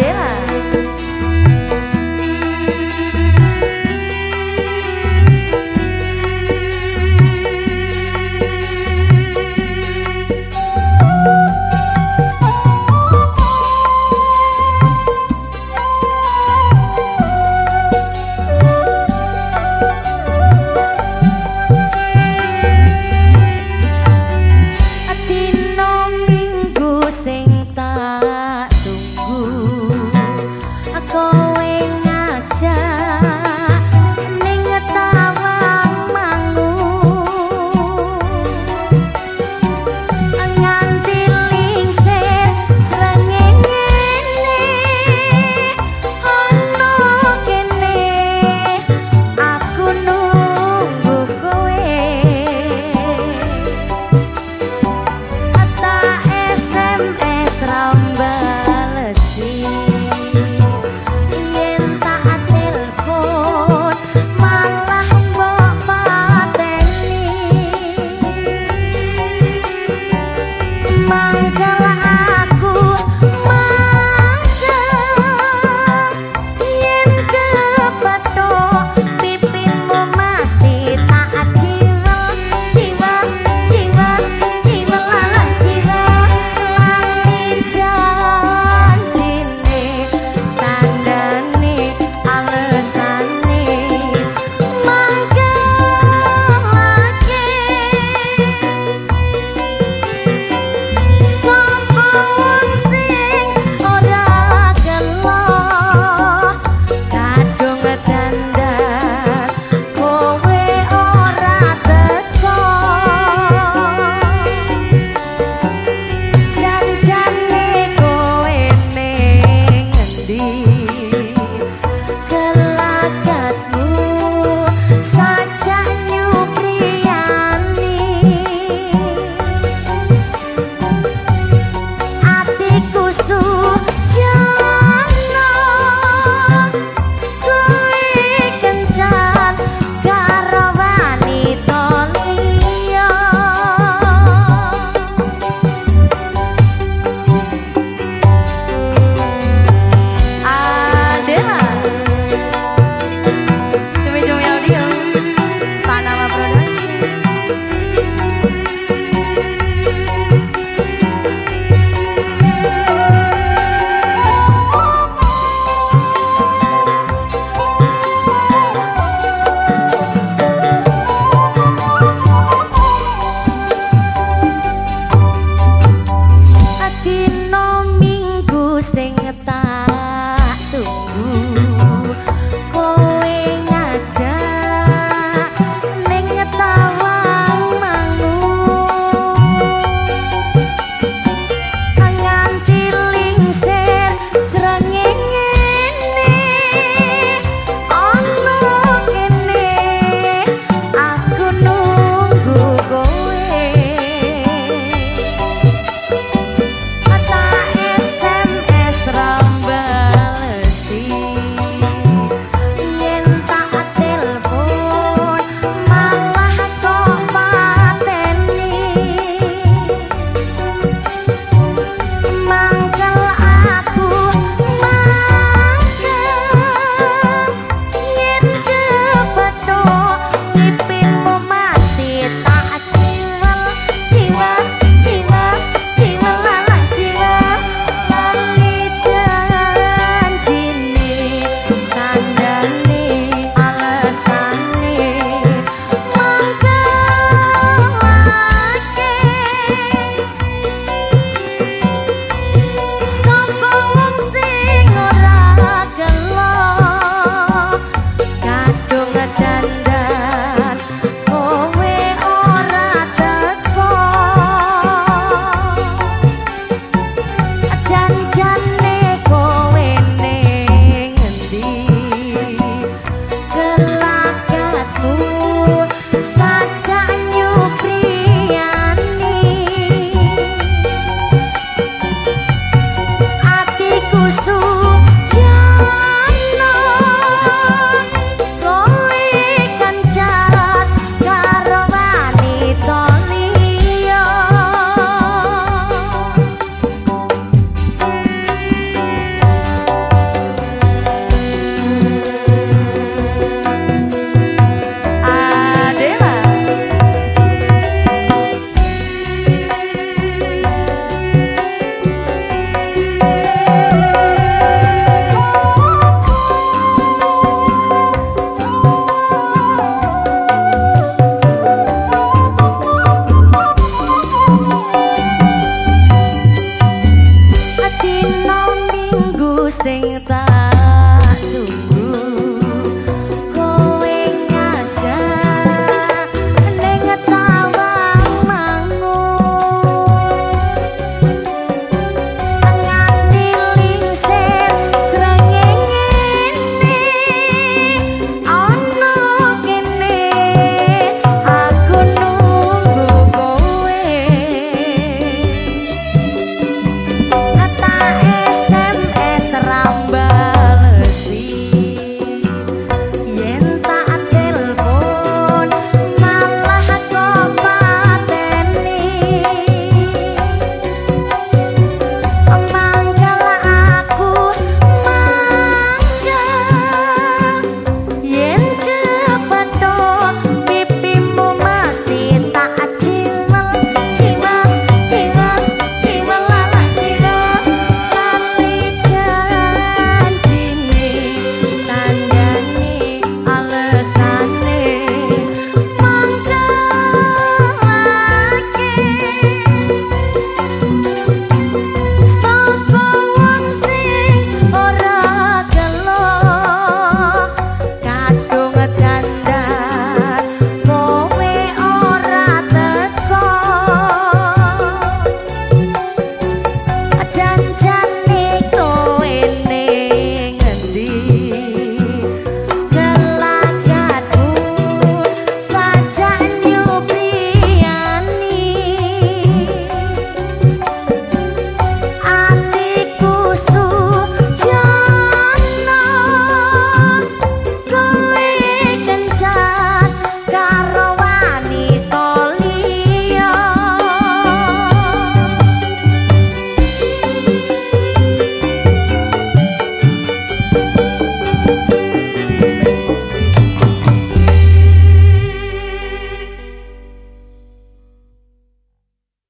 阿德。going